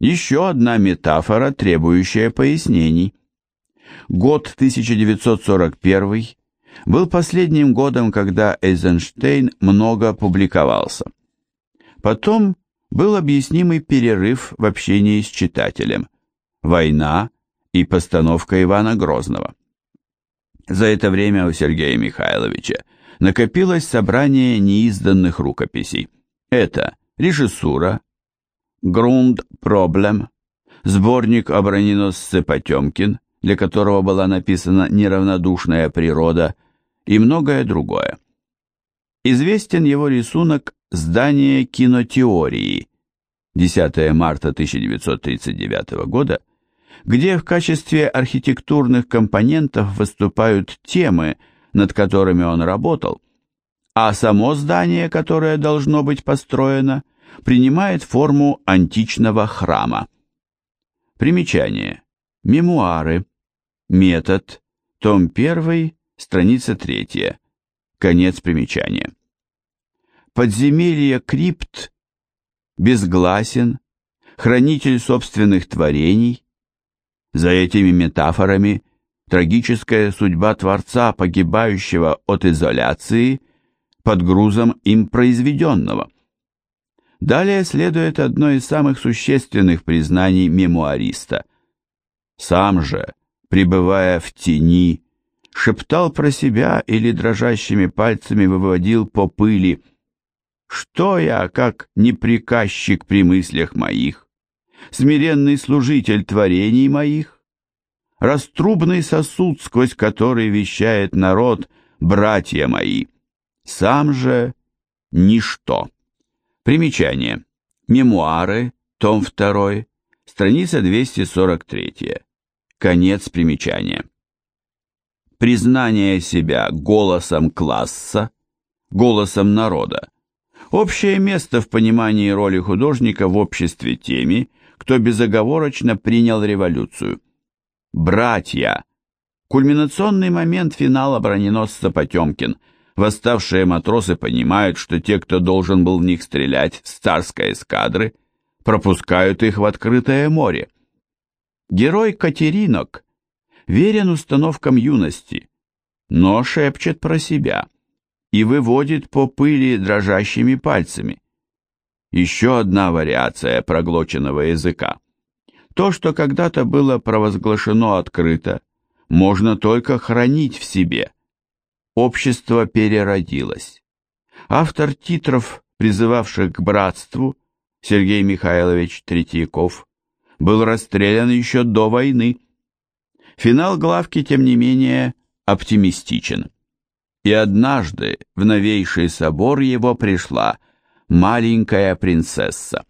Еще одна метафора, требующая пояснений. Год 1941 был последним годом, когда Эйзенштейн много публиковался. Потом был объяснимый перерыв в общении с читателем, война и постановка Ивана Грозного. За это время у Сергея Михайловича накопилось собрание неизданных рукописей. Это режиссура, грунд проблем, сборник о броненосце Потемкин, для которого была написана «Неравнодушная природа» и многое другое. Известен его рисунок «Здание кинотеории» 10 марта 1939 года, где в качестве архитектурных компонентов выступают темы, над которыми он работал, а само здание, которое должно быть построено, принимает форму античного храма. Примечание. Мемуары. Метод. Том 1, страница 3. Конец примечания. Подземелье крипт безгласен, хранитель собственных творений. За этими метафорами трагическая судьба Творца, погибающего от изоляции под грузом им произведенного. Далее следует одно из самых существенных признаний мемуариста. Сам же, пребывая в тени, шептал про себя или дрожащими пальцами выводил по пыли «Что я, как неприказчик при мыслях моих, смиренный служитель творений моих, раструбный сосуд, сквозь который вещает народ, братья мои, сам же ничто». Примечание. Мемуары, том 2, страница 243. Конец примечания. Признание себя голосом класса, голосом народа. Общее место в понимании роли художника в обществе теми, кто безоговорочно принял революцию. Братья. Кульминационный момент финала броненосца Потемкин – Восставшие матросы понимают, что те, кто должен был в них стрелять с царской эскадры, пропускают их в открытое море. Герой Катеринок верен установкам юности, но шепчет про себя и выводит по пыли дрожащими пальцами. Еще одна вариация проглоченного языка. То, что когда-то было провозглашено открыто, можно только хранить в себе – общество переродилось. Автор титров, призывавших к братству, Сергей Михайлович Третьяков, был расстрелян еще до войны. Финал главки, тем не менее, оптимистичен. И однажды в новейший собор его пришла маленькая принцесса.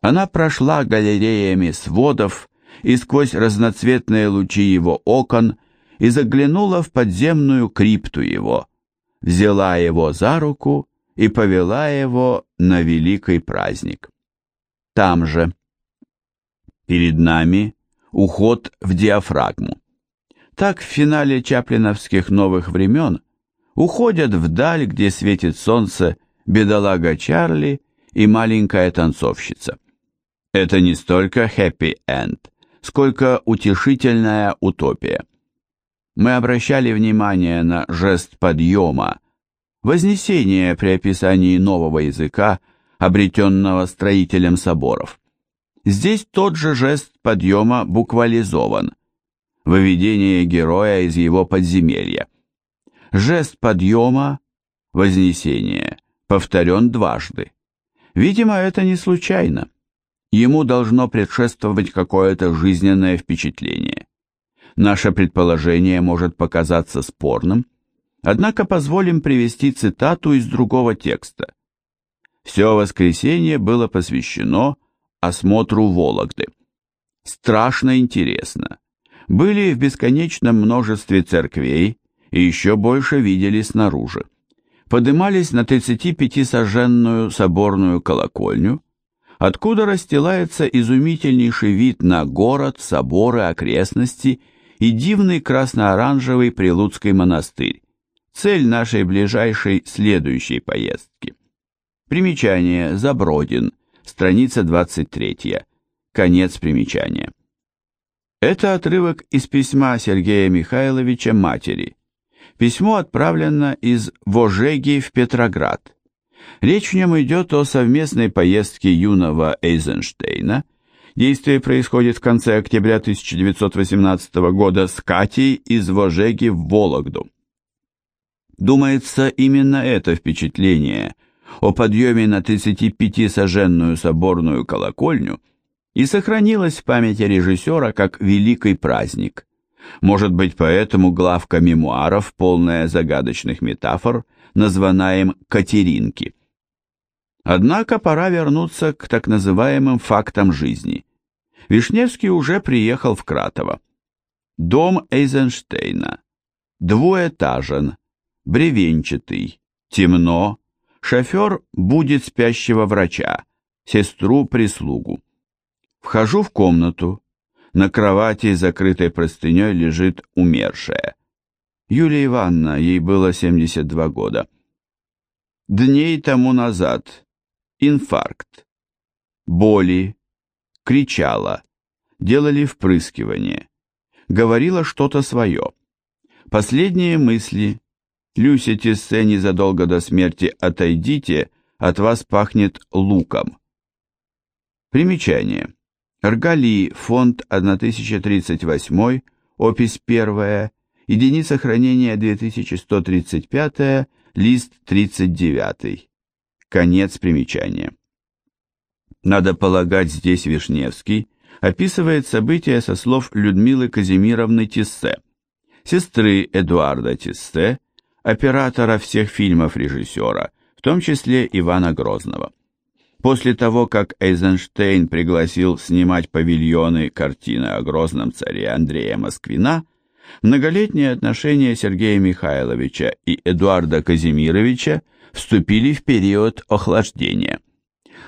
Она прошла галереями сводов и сквозь разноцветные лучи его окон – и заглянула в подземную крипту его, взяла его за руку и повела его на великий праздник. Там же. Перед нами уход в диафрагму. Так в финале чаплиновских новых времен уходят вдаль, где светит солнце, бедолага Чарли и маленькая танцовщица. Это не столько хэппи-энд, сколько утешительная утопия мы обращали внимание на жест подъема, вознесение при описании нового языка, обретенного строителем соборов. Здесь тот же жест подъема буквализован, выведение героя из его подземелья. Жест подъема, вознесение, повторен дважды. Видимо, это не случайно. Ему должно предшествовать какое-то жизненное впечатление. Наше предположение может показаться спорным, однако позволим привести цитату из другого текста. Все воскресенье было посвящено осмотру Вологды. Страшно интересно. Были в бесконечном множестве церквей и еще больше видели снаружи. Подымались на 35-сожженную соборную колокольню, откуда расстилается изумительнейший вид на город, соборы, окрестности и дивный красно-оранжевый Прилуцкий монастырь. Цель нашей ближайшей следующей поездки. Примечание. Забродин. Страница 23. Конец примечания. Это отрывок из письма Сергея Михайловича матери. Письмо отправлено из Вожеги в Петроград. Речь в нем идет о совместной поездке юного Эйзенштейна. Действие происходит в конце октября 1918 года с Катей из Вожеги в Вологду. Думается, именно это впечатление о подъеме на 35-соженную соборную колокольню и сохранилось в памяти режиссера как великий праздник. Может быть, поэтому главка мемуаров, полная загадочных метафор, названа им «Катеринки». Однако пора вернуться к так называемым фактам жизни. Вишневский уже приехал в Кратово. Дом Эйзенштейна. Двуэтажен, бревенчатый, темно, шофер будет спящего врача, сестру-прислугу. Вхожу в комнату. На кровати, закрытой простыней, лежит умершая. Юлия Ивановна, ей было 72 года. Дней тому назад. Инфаркт. Боли. Кричала. Делали впрыскивание. Говорила что-то свое. Последние мысли. Люся Тиссе незадолго до смерти «Отойдите, от вас пахнет луком». Примечание. Ргали, фонд 1038, опись 1, единица хранения 2135, лист 39. Конец примечания. Надо полагать, здесь Вишневский описывает события со слов Людмилы Казимировны Тиссе, сестры Эдуарда Тиссе, оператора всех фильмов режиссера, в том числе Ивана Грозного. После того, как Эйзенштейн пригласил снимать павильоны картины о грозном царе Андрея Москвина, многолетние отношения Сергея Михайловича и Эдуарда Казимировича вступили в период охлаждения.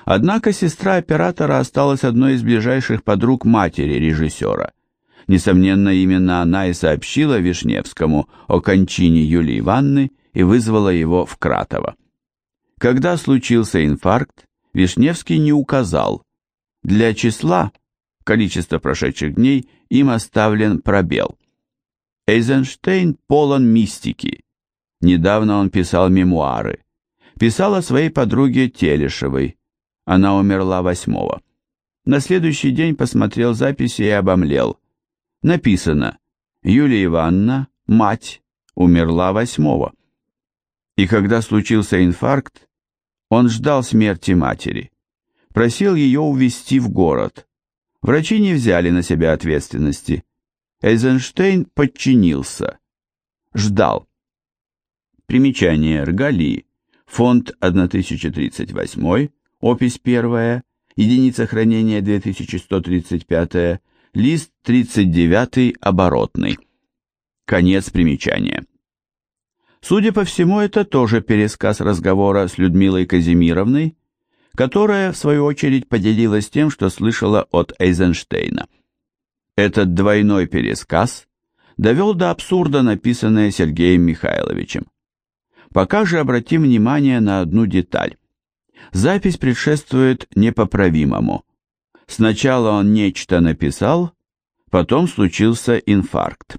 Однако сестра оператора осталась одной из ближайших подруг матери режиссера. Несомненно, именно она и сообщила Вишневскому о кончине Юлии Ивановны и вызвала его в Кратово. Когда случился инфаркт, Вишневский не указал. Для числа, количества прошедших дней, им оставлен пробел. Эйзенштейн полон мистики. Недавно он писал мемуары. Писал о своей подруге Телешевой. Она умерла восьмого. На следующий день посмотрел записи и обомлел. Написано «Юлия Ивановна, мать, умерла восьмого». И когда случился инфаркт, он ждал смерти матери. Просил ее увезти в город. Врачи не взяли на себя ответственности. Эйзенштейн подчинился. Ждал. Примечание Ргали. Фонд 1038, опись 1, единица хранения 2135, лист 39 оборотный. Конец примечания. Судя по всему, это тоже пересказ разговора с Людмилой Казимировной, которая, в свою очередь, поделилась тем, что слышала от Эйзенштейна. Этот двойной пересказ довел до абсурда написанное Сергеем Михайловичем. Пока же обратим внимание на одну деталь. Запись предшествует непоправимому. Сначала он нечто написал, потом случился инфаркт.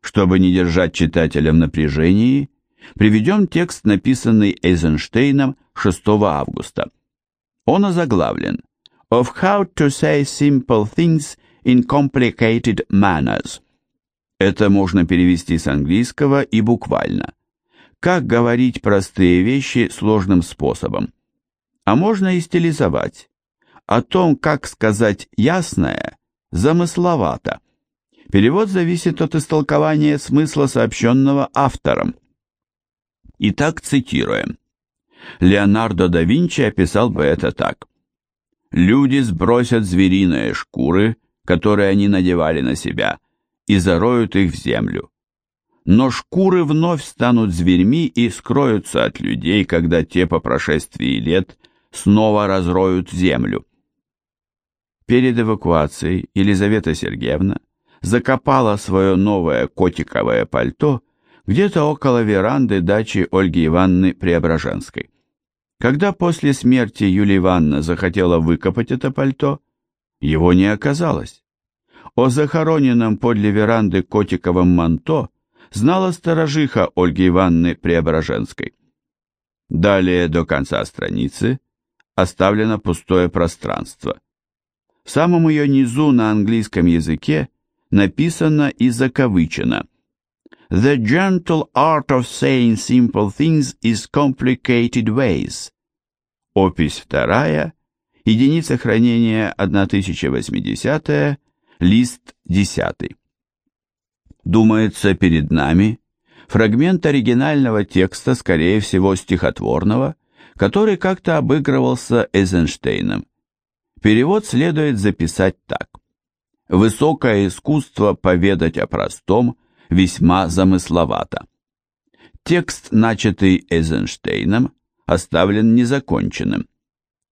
Чтобы не держать читателя в напряжении, приведем текст, написанный Эйзенштейном 6 августа. Он озаглавлен «Of how to say simple things in complicated manners». Это можно перевести с английского и буквально. Как говорить простые вещи сложным способом. А можно и стилизовать. О том, как сказать ясное, замысловато. Перевод зависит от истолкования смысла сообщенного автором. Итак, цитируем. Леонардо да Винчи описал бы это так. «Люди сбросят звериные шкуры, которые они надевали на себя, и зароют их в землю. Но шкуры вновь станут зверьми и скроются от людей, когда те по прошествии лет снова разроют землю». Перед эвакуацией Елизавета Сергеевна закопала свое новое котиковое пальто где-то около веранды дачи Ольги Ивановны Преображенской. Когда после смерти Юлия Ивановна захотела выкопать это пальто, Его не оказалось. О захороненном подле веранды котиковом манто знала сторожиха Ольги Ивановны Преображенской. Далее до конца страницы оставлено пустое пространство. В самом ее низу на английском языке написано и закавычено «The gentle art of saying simple things is complicated ways». Опись вторая, единица хранения 1080 лист 10. Думается, перед нами фрагмент оригинального текста, скорее всего, стихотворного, который как-то обыгрывался Эйзенштейном. Перевод следует записать так. Высокое искусство поведать о простом весьма замысловато. Текст, начатый Эйзенштейном, оставлен незаконченным.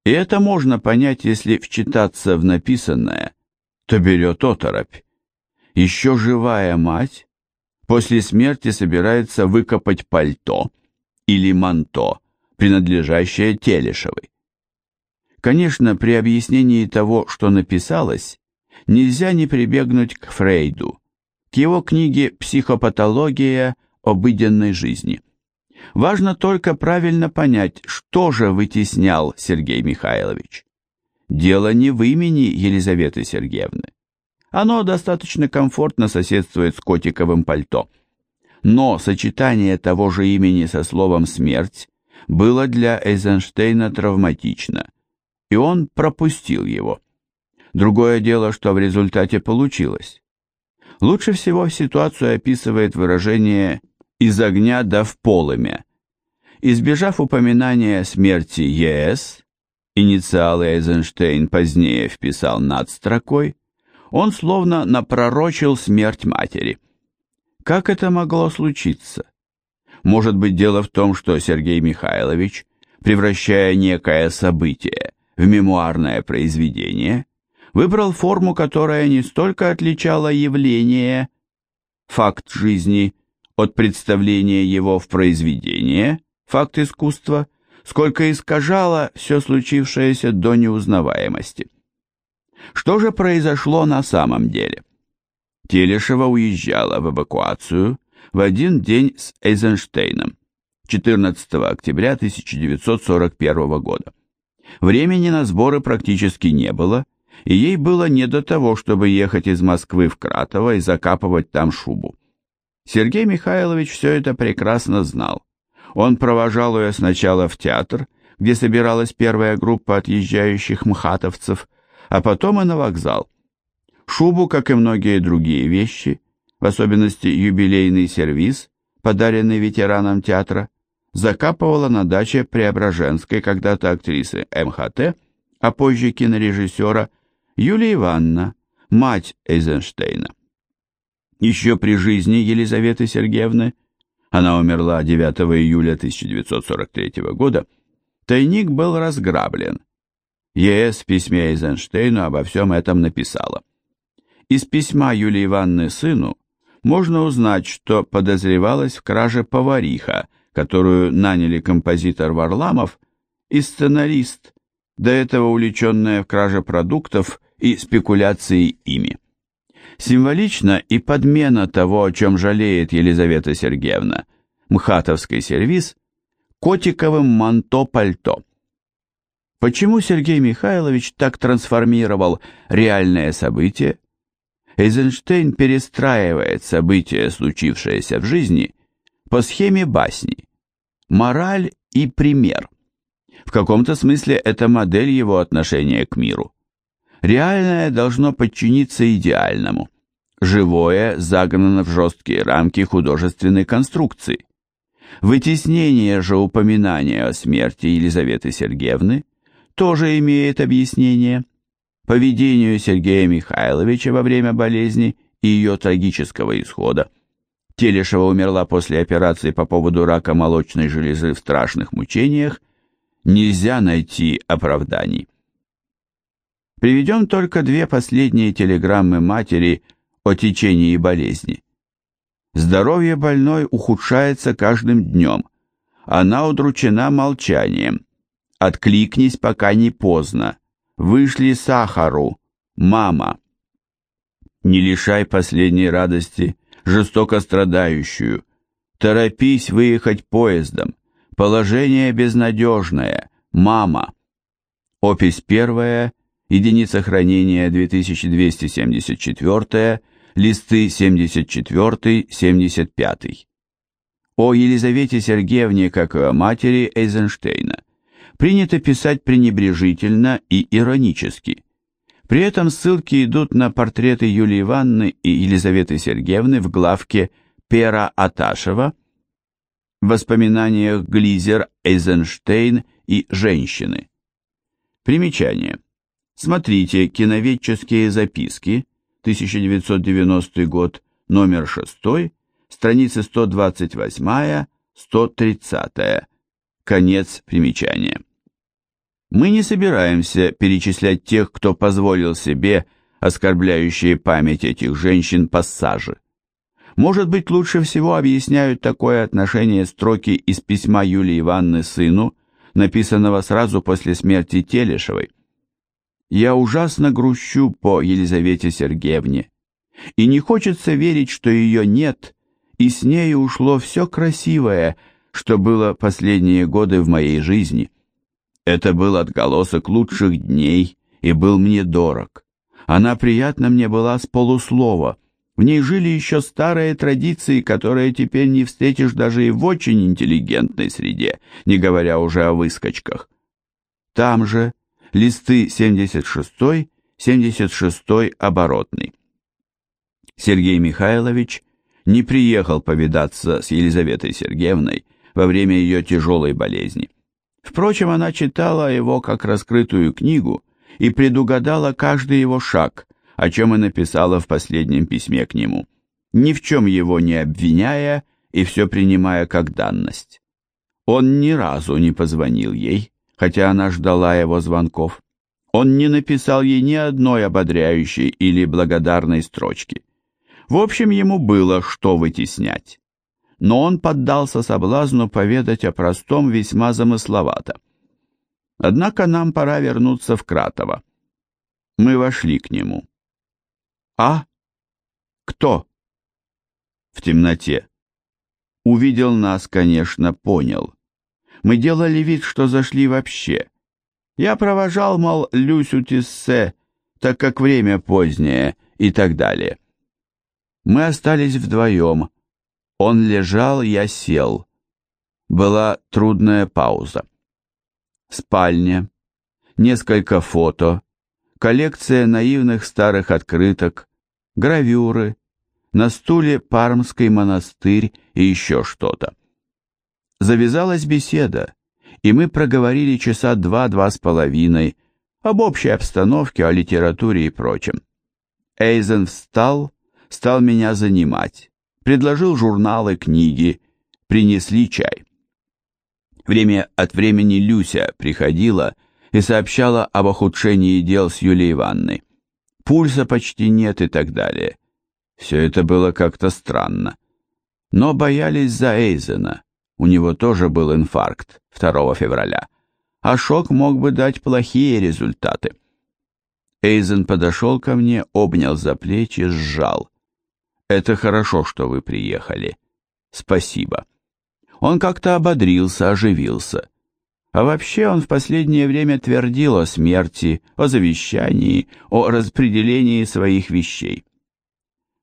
И это можно понять, если вчитаться в написанное, то берет оторопь. Еще живая мать после смерти собирается выкопать пальто или манто, принадлежащее Телешевой. Конечно, при объяснении того, что написалось, нельзя не прибегнуть к Фрейду, к его книге «Психопатология обыденной жизни». Важно только правильно понять, что же вытеснял Сергей Михайлович. Дело не в имени Елизаветы Сергеевны. Оно достаточно комфортно соседствует с котиковым пальто. Но сочетание того же имени со словом «смерть» было для Эйзенштейна травматично, и он пропустил его. Другое дело, что в результате получилось. Лучше всего ситуацию описывает выражение «из огня да в полымя». Избежав упоминания смерти ЕС, инициалы Эйзенштейн позднее вписал над строкой, он словно напророчил смерть матери. Как это могло случиться? Может быть, дело в том, что Сергей Михайлович, превращая некое событие в мемуарное произведение, выбрал форму, которая не столько отличала явление, факт жизни, от представления его в произведение, факт искусства, сколько искажала все случившееся до неузнаваемости. Что же произошло на самом деле? Телешева уезжала в эвакуацию в один день с Эйзенштейном, 14 октября 1941 года. Времени на сборы практически не было, и ей было не до того, чтобы ехать из Москвы в Кратово и закапывать там шубу. Сергей Михайлович все это прекрасно знал. Он провожал ее сначала в театр, где собиралась первая группа отъезжающих мхатовцев, а потом и на вокзал. Шубу, как и многие другие вещи, в особенности юбилейный сервиз, подаренный ветеранам театра, закапывала на даче Преображенской когда-то актрисы МХТ, а позже кинорежиссера Юлия Ивановна, мать Эйзенштейна. Еще при жизни Елизаветы Сергеевны, она умерла 9 июля 1943 года, тайник был разграблен, ЕС в письме Эйзенштейну обо всем этом написала. Из письма Юлии Ивановны сыну можно узнать, что подозревалась в краже повариха, которую наняли композитор Варламов и сценарист, до этого увлеченная в краже продуктов и спекуляцией ими. Символично и подмена того, о чем жалеет Елизавета Сергеевна, мхатовский сервиз, котиковым манто-пальто – Почему Сергей Михайлович так трансформировал реальное событие? Эйзенштейн перестраивает события, случившиеся в жизни, по схеме басни. Мораль и пример. В каком-то смысле это модель его отношения к миру. Реальное должно подчиниться идеальному. Живое загнано в жесткие рамки художественной конструкции. Вытеснение же упоминания о смерти Елизаветы Сергеевны тоже имеет объяснение. Поведению Сергея Михайловича во время болезни и ее трагического исхода. Телешева умерла после операции по поводу рака молочной железы в страшных мучениях. Нельзя найти оправданий. Приведем только две последние телеграммы матери о течении болезни. Здоровье больной ухудшается каждым днем. Она удручена молчанием. Откликнись, пока не поздно. Вышли сахару. Мама. Не лишай последней радости жестоко страдающую. Торопись выехать поездом. Положение безнадежное. Мама. Опись первая, единица хранения 2274, листы 74-75. О Елизавете Сергеевне, как и о матери Эйзенштейна, принято писать пренебрежительно и иронически. При этом ссылки идут на портреты Юлии Ивановны и Елизаветы Сергеевны в главке Пера Аташева, в воспоминаниях Глизер, Эйзенштейн и женщины. Примечание. Смотрите «Киноведческие записки», 1990 год, номер 6, страницы 128-130, конец примечания. Мы не собираемся перечислять тех, кто позволил себе оскорбляющие память этих женщин пассажи. Может быть, лучше всего объясняют такое отношение строки из письма Юлии Ивановны сыну, написанного сразу после смерти Телешевой. «Я ужасно грущу по Елизавете Сергеевне, и не хочется верить, что ее нет, и с нею ушло все красивое, что было последние годы в моей жизни. Это был отголосок лучших дней и был мне дорог. Она приятна мне была с полуслова, в ней жили еще старые традиции, которые теперь не встретишь даже и в очень интеллигентной среде, не говоря уже о выскочках. Там же листы 76 76 оборотный. Сергей Михайлович не приехал повидаться с Елизаветой Сергеевной во время ее тяжелой болезни. Впрочем, она читала его как раскрытую книгу и предугадала каждый его шаг, о чем и написала в последнем письме к нему, ни в чем его не обвиняя и все принимая как данность. Он ни разу не позвонил ей, хотя она ждала его звонков. Он не написал ей ни одной ободряющей или благодарной строчки. В общем, ему было что вытеснять. Но он поддался соблазну поведать о простом весьма замысловато. Однако нам пора вернуться в Кратово. Мы вошли к нему. А? Кто? В темноте. Увидел нас, конечно, понял. Мы делали вид, что зашли вообще. Я провожал, мол, Люсю Тиссе, так как время позднее и так далее. Мы остались вдвоем. Он лежал, я сел. Была трудная пауза. Спальня. Несколько фото. Коллекция наивных старых открыток. Гравюры. На стуле Пармский монастырь и еще что-то. Завязалась беседа, и мы проговорили часа два-два с половиной об общей обстановке, о литературе и прочем. Эйзен встал стал меня занимать, предложил журналы, книги, принесли чай. Время от времени Люся приходила и сообщала об ухудшении дел с Юлией Ивановной. Пульса почти нет и так далее. Все это было как-то странно. Но боялись за Эйзена. У него тоже был инфаркт 2 февраля. А шок мог бы дать плохие результаты. Эйзен подошел ко мне, обнял за плечи, сжал. Это хорошо, что вы приехали. Спасибо. Он как-то ободрился, оживился. А вообще он в последнее время твердил о смерти, о завещании, о распределении своих вещей.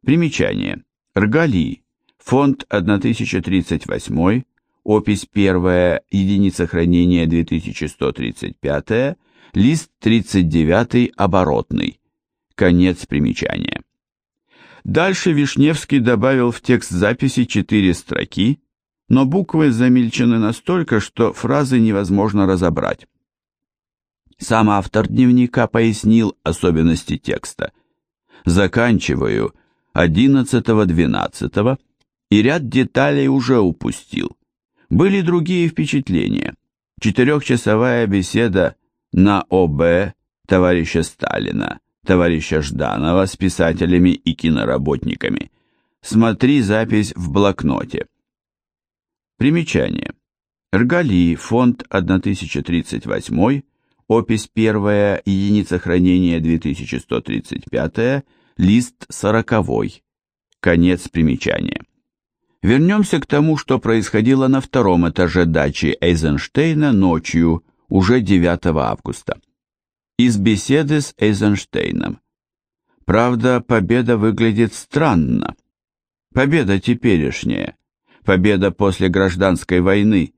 Примечание. Ргали. Фонд 1038, опись 1, единица хранения 2135, лист 39 оборотный. Конец примечания. Дальше Вишневский добавил в текст записи четыре строки, но буквы замельчены настолько, что фразы невозможно разобрать. Сам автор дневника пояснил особенности текста. Заканчиваю 11-12 и ряд деталей уже упустил. Были другие впечатления. Четырехчасовая беседа на ОБ товарища Сталина товарища Жданова с писателями и киноработниками. Смотри запись в блокноте. Примечание. Ргали, фонд 1038, опись 1, единица хранения 2135, лист 40, конец примечания. Вернемся к тому, что происходило на втором этаже дачи Эйзенштейна ночью, уже 9 августа. Из беседы с Эйзенштейном. Правда, победа выглядит странно. Победа теперешняя, победа после гражданской войны,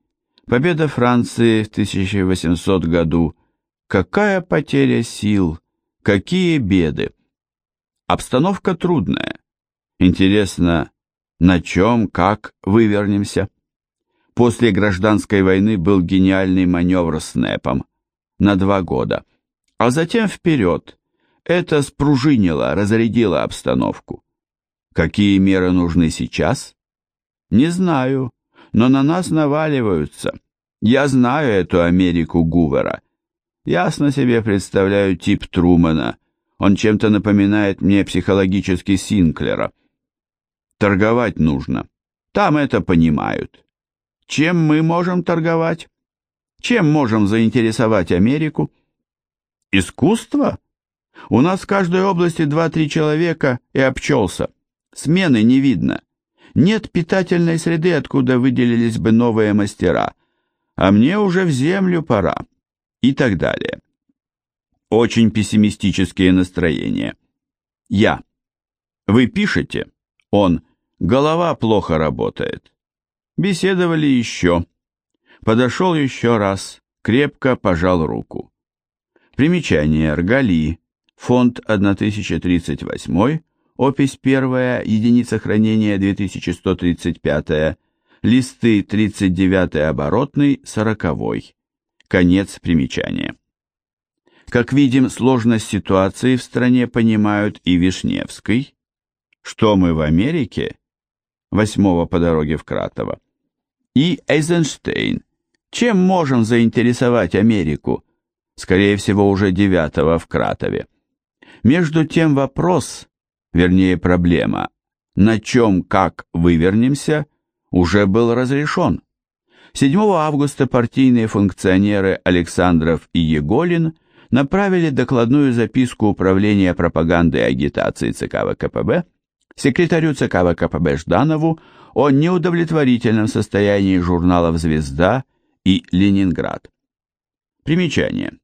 победа Франции в 1800 году. Какая потеря сил, какие беды. Обстановка трудная. Интересно, на чем, как вывернемся? После гражданской войны был гениальный маневр с НЭПом на два года, а затем вперед. Это спружинило, разрядило обстановку. Какие меры нужны сейчас? Не знаю, но на нас наваливаются. Я знаю эту Америку Гувера. Ясно себе представляю тип Трумана. Он чем-то напоминает мне психологически Синклера. Торговать нужно. Там это понимают. Чем мы можем торговать? Чем можем заинтересовать Америку? Искусство? У нас в каждой области два-три человека и обчелся. Смены не видно. Нет питательной среды, откуда выделились бы новые мастера. А мне уже в землю пора. И так далее. Очень пессимистические настроения. Я. Вы пишете? Он. Голова плохо работает. Беседовали еще. Подошел еще раз, крепко пожал руку. Примечание. Ргали. Фонд 1038. Опись 1. Единица хранения 2135. Листы 39 оборотный, 40. Конец примечания. Как видим, сложность ситуации в стране понимают и Вишневский. Что мы в Америке? восьмого по дороге в Кратово, и Эйзенштейн. Чем можем заинтересовать Америку? Скорее всего, уже девятого в Кратове. Между тем вопрос, вернее проблема, на чем, как вывернемся, уже был разрешен. 7 августа партийные функционеры Александров и Еголин направили докладную записку Управления пропаганды и агитации ЦК ВКПБ секретарю ЦК ВКПБ Жданову о неудовлетворительном состоянии журналов «Звезда» и «Ленинград». Примечание.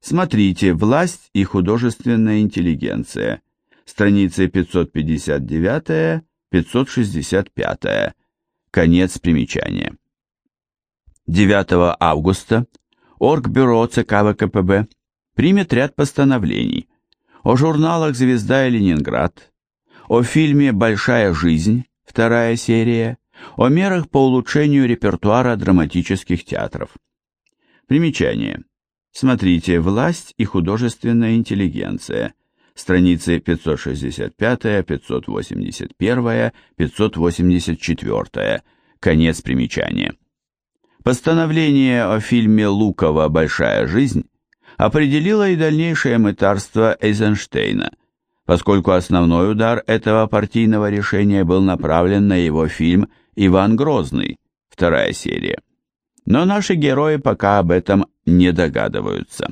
Смотрите «Власть и художественная интеллигенция», страницы 559-565, конец примечания. 9 августа Оргбюро ЦК ВКПБ примет ряд постановлений о журналах «Звезда» и «Ленинград», о фильме «Большая жизнь», вторая серия, о мерах по улучшению репертуара драматических театров. Примечание. Смотрите «Власть и художественная интеллигенция», страницы 565, 581, 584, конец примечания. Постановление о фильме Лукова «Большая жизнь» определило и дальнейшее мытарство Эйзенштейна – поскольку основной удар этого партийного решения был направлен на его фильм «Иван Грозный», вторая серия. Но наши герои пока об этом не догадываются.